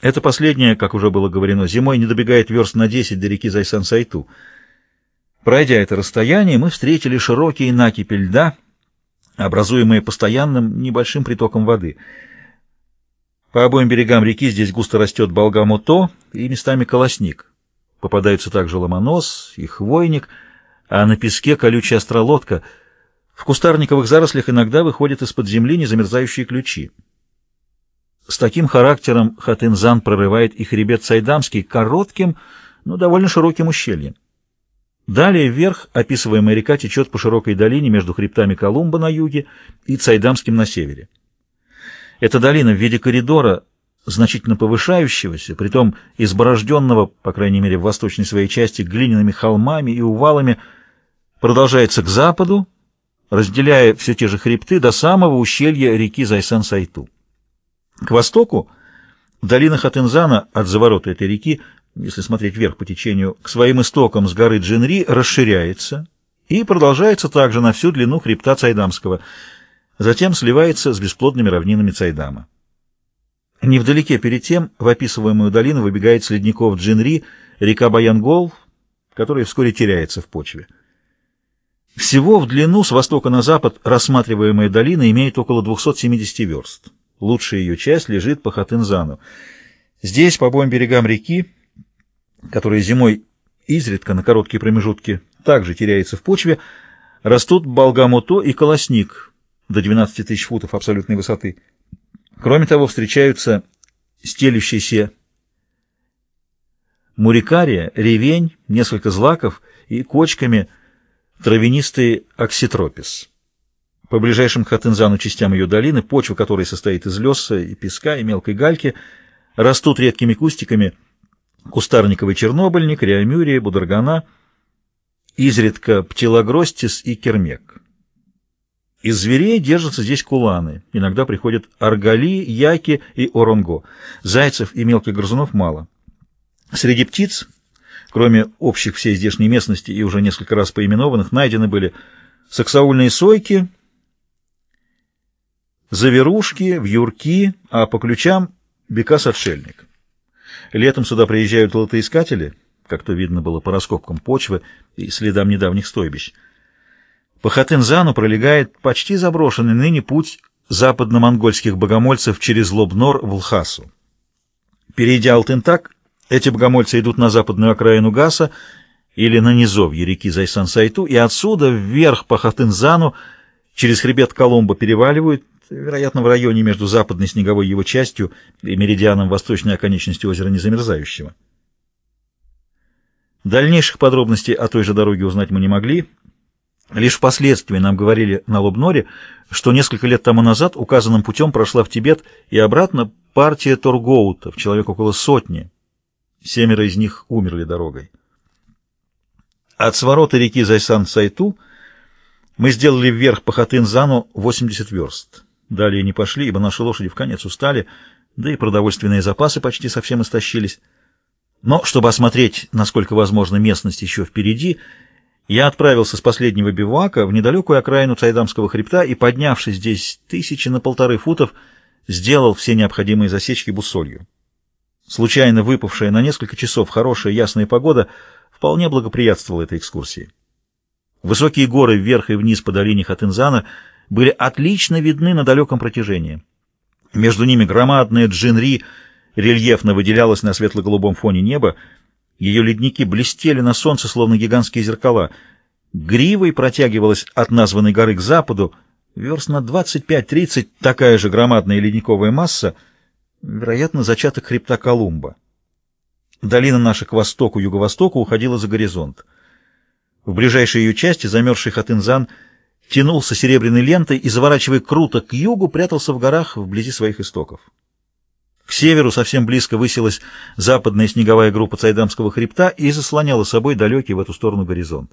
Это последнее, как уже было говорено, зимой не добегает верст на 10 до реки Зайсан-Сайту. Пройдя это расстояние, мы встретили широкие накипи льда, образуемые постоянным небольшим притоком воды. По обоим берегам реки здесь густо растет болгамуто и местами колосник. Попадаются также ломонос и хвойник, а на песке колючая остролодка. В кустарниковых зарослях иногда выходят из-под земли незамерзающие ключи. С таким характером Хатынзан прорывает и хребет Сайдамский коротким, но довольно широким ущельем. Далее вверх описываемая река течет по широкой долине между хребтами Колумба на юге и Цайдамским на севере. Эта долина в виде коридора, значительно повышающегося, притом изборожденного, по крайней мере в восточной своей части, глиняными холмами и увалами, продолжается к западу, разделяя все те же хребты до самого ущелья реки Зайсан-Сайту. К востоку долина Хатынзана от заворота этой реки, если смотреть вверх по течению, к своим истокам с горы Джинри расширяется и продолжается также на всю длину хребта Цайдамского, затем сливается с бесплодными равнинами Цайдама. Невдалеке перед тем в описываемую долину выбегает с ледников Джинри река Баянгол, которая вскоре теряется в почве. Всего в длину с востока на запад рассматриваемая долина имеет около 270 верст. Лучшая ее часть лежит по Хатынзану. Здесь, по обоим берегам реки, которая зимой изредка на короткие промежутки также теряется в почве, растут болгамуто и колосник до 12 тысяч футов абсолютной высоты. Кроме того, встречаются стелющиеся мурикария, ревень, несколько злаков и кочками травянистый окситропис. По ближайшим к Хатынзану частям ее долины, почва которой состоит из леса и песка и мелкой гальки, растут редкими кустиками кустарниковый чернобыльник, реамюрия, бударгана, изредка пчелогростис и кермек. Из зверей держатся здесь куланы, иногда приходят аргали, яки и оронго. Зайцев и мелких грызунов мало. Среди птиц, кроме общих всей здешней местности и уже несколько раз поименованных, найдены были саксаульные сойки, Заверушки, вьюрки, а по ключам бекас-отшельник. Летом сюда приезжают лотоискатели, как то видно было по раскопкам почвы и следам недавних стойбищ. По Хатынзану пролегает почти заброшенный ныне путь западно-монгольских богомольцев через Лобнор в Лхасу. Перейдя Алтынтак, эти богомольцы идут на западную окраину Гаса или на низовье реки Зайсан-Сайту, и отсюда вверх по Хатынзану через хребет Коломбо переваливают вероятно, в районе между западной снеговой его частью и меридианом восточной оконечности озера Незамерзающего. Дальнейших подробностей о той же дороге узнать мы не могли. Лишь впоследствии нам говорили на Лобноре, что несколько лет тому назад указанным путем прошла в Тибет и обратно партия торгоутов, человек около сотни. Семеро из них умерли дорогой. От сворота реки Зайсан-Сайту мы сделали вверх по Хатын-Зану 80 верст. Далее не пошли, ибо наши лошади в конец устали, да и продовольственные запасы почти совсем истощились. Но, чтобы осмотреть, насколько возможно, местность еще впереди, я отправился с последнего бивака в недалекую окраину Цайдамского хребта и, поднявшись здесь тысячи на полторы футов, сделал все необходимые засечки буссолью. Случайно выпавшая на несколько часов хорошая ясная погода вполне благоприятствовала этой экскурсии. Высокие горы вверх и вниз по долине Хатынзана — были отлично видны на далеком протяжении. Между ними громадная Джинри рельефно выделялась на светло-голубом фоне неба, ее ледники блестели на солнце, словно гигантские зеркала. Гривой протягивалась от названной горы к западу, верст на 25-30, такая же громадная ледниковая масса, вероятно, зачаток хребта Колумба. Долина наша к востоку, юго-востоку уходила за горизонт. В ближайшей ее части замерзший Хатынзан — тянулся серебряной лентой и, заворачивая круто к югу, прятался в горах вблизи своих истоков. К северу совсем близко высилась западная снеговая группа Цайдамского хребта и заслоняла собой далекий в эту сторону горизонт.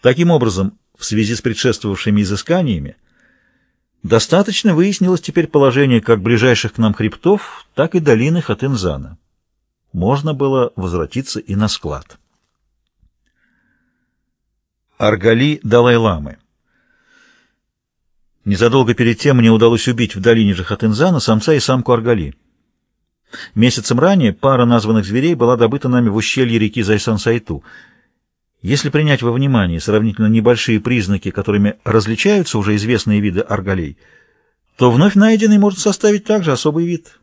Таким образом, в связи с предшествовавшими изысканиями, достаточно выяснилось теперь положение как ближайших к нам хребтов, так и долины Хатынзана. Можно было возвратиться и на склад. Аргали Далай-ламы. Незадолго перед тем мне удалось убить в долине Жахатынзана самца и самку Аргали. Месяцем ранее пара названных зверей была добыта нами в ущелье реки Зайсан-Сайту. Если принять во внимание сравнительно небольшие признаки, которыми различаются уже известные виды арголей, то вновь найденный может составить также особый вид.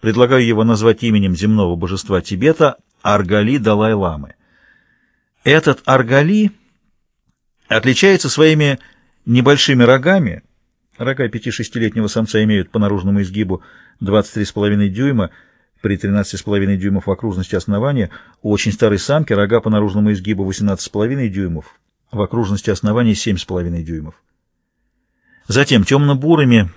Предлагаю его назвать именем земного божества Тибета Аргали Далай-Ламы. Этот Аргали отличается своими небольшими рогами. Рога 5-6-летнего самца имеют по наружному изгибу 23,5 дюйма, при 13,5 дюймов в окружности основания, у очень старой самки рога по наружному изгибу 18,5 дюймов, в окружности основания 7,5 дюймов. Затем темно-бурыми,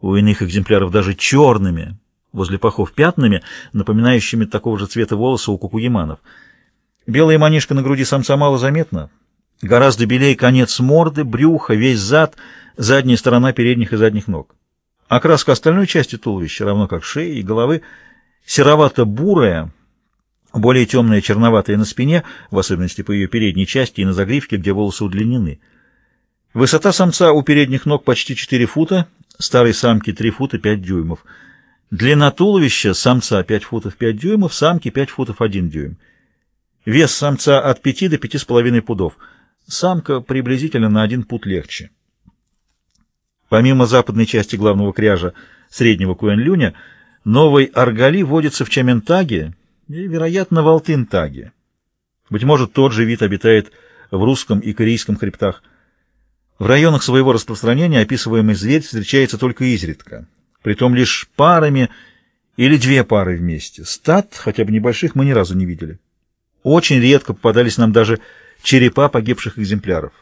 у иных экземпляров даже черными, возле пахов пятнами, напоминающими такого же цвета волоса у кукуеманов. Белая манишка на груди самца мало заметна, гораздо белее конец морды, брюха, весь зад, задняя сторона передних и задних ног. Окраска остальной части туловища, равно как шеи и головы, серовато-бурая, более темная черноватая на спине, в особенности по ее передней части и на загривке, где волосы удлинены. Высота самца у передних ног почти 4 фута, старой самки 3 фута 5 дюймов. Длина туловища самца 5 футов 5 дюймов, самки 5 футов 1 дюйм. Вес самца от 5 до 5,5 пудов. Самка приблизительно на 1 пуд легче. Помимо западной части главного кряжа среднего Куэнлюня, новый Аргали водится в Чаментаге и, вероятно, в Алтынтаге. Быть может, тот же вид обитает в русском и корейском хребтах. В районах своего распространения описываемый зверь встречается только изредка, притом лишь парами или две пары вместе. Стад, хотя бы небольших, мы ни разу не видели. Очень редко попадались нам даже черепа погибших экземпляров.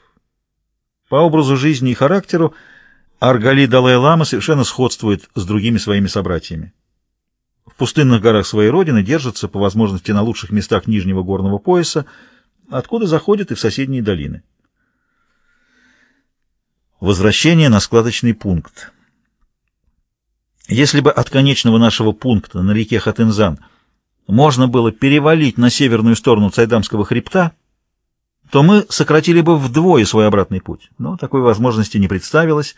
По образу жизни и характеру Аргали Далай-Лама совершенно сходствует с другими своими собратьями. В пустынных горах своей родины держится, по возможности, на лучших местах Нижнего горного пояса, откуда заходит и в соседние долины. Возвращение на складочный пункт. Если бы от конечного нашего пункта на реке Хатынзан можно было перевалить на северную сторону Цайдамского хребта, то мы сократили бы вдвое свой обратный путь. Но такой возможности не представилось,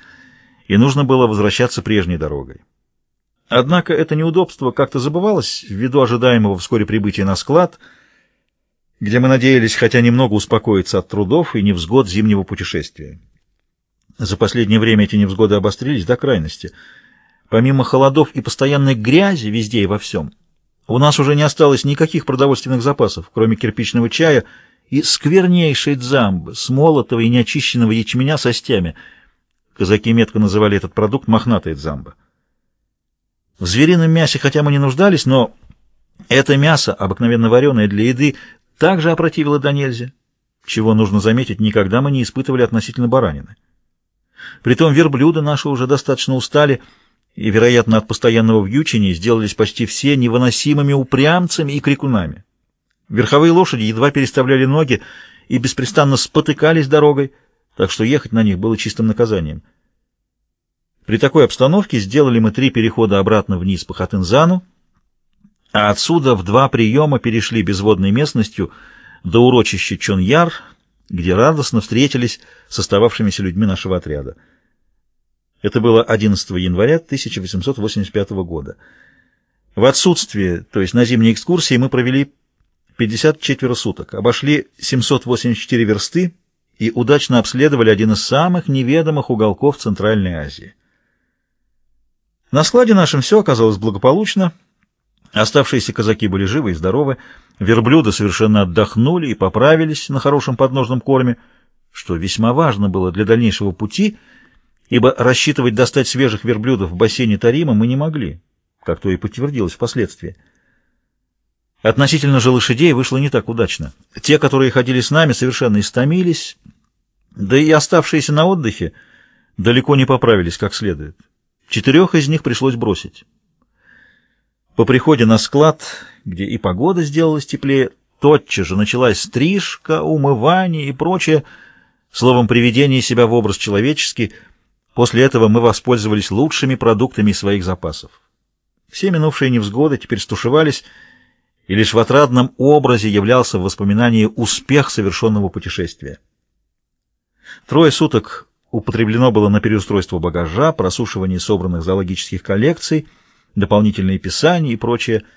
и нужно было возвращаться прежней дорогой. Однако это неудобство как-то забывалось ввиду ожидаемого вскоре прибытия на склад, где мы надеялись хотя немного успокоиться от трудов и невзгод зимнего путешествия. За последнее время эти невзгоды обострились до крайности. Помимо холодов и постоянной грязи везде и во всем, у нас уже не осталось никаких продовольственных запасов, кроме кирпичного чая и сквернейшей дзамбы, смолотого и неочищенного ячменя со стями — Казаки метко называли этот продукт мохнатая дзамба. В зверином мясе хотя мы не нуждались, но это мясо, обыкновенно вареное для еды, также опротивило до нельзя, чего, нужно заметить, никогда мы не испытывали относительно баранины. Притом верблюда наши уже достаточно устали, и, вероятно, от постоянного вьючения сделались почти все невыносимыми упрямцами и крикунами. Верховые лошади едва переставляли ноги и беспрестанно спотыкались дорогой, так что ехать на них было чистым наказанием. При такой обстановке сделали мы три перехода обратно вниз по Хатынзану, а отсюда в два приема перешли безводной местностью до урочища Чоньяр, где радостно встретились с остававшимися людьми нашего отряда. Это было 11 января 1885 года. В отсутствие, то есть на зимней экскурсии, мы провели 54 суток, обошли 784 версты, и удачно обследовали один из самых неведомых уголков Центральной Азии. На складе нашем все оказалось благополучно. Оставшиеся казаки были живы и здоровы, верблюды совершенно отдохнули и поправились на хорошем подножном корме, что весьма важно было для дальнейшего пути, ибо рассчитывать достать свежих верблюдов в бассейне Тарима мы не могли, как то и подтвердилось впоследствии. Относительно же лошадей вышло не так удачно. Те, которые ходили с нами, совершенно истомились, да и оставшиеся на отдыхе далеко не поправились как следует. Четырех из них пришлось бросить. По приходе на склад, где и погода сделалась теплее, тотчас же началась стрижка, умывание и прочее, словом, приведение себя в образ человеческий. После этого мы воспользовались лучшими продуктами своих запасов. Все минувшие невзгоды теперь стушевались, и лишь в отрадном образе являлся в воспоминании успех совершенного путешествия. Трое суток употреблено было на переустройство багажа, просушивание собранных зоологических коллекций дополнительные писания и прочее –